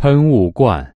喷雾罐。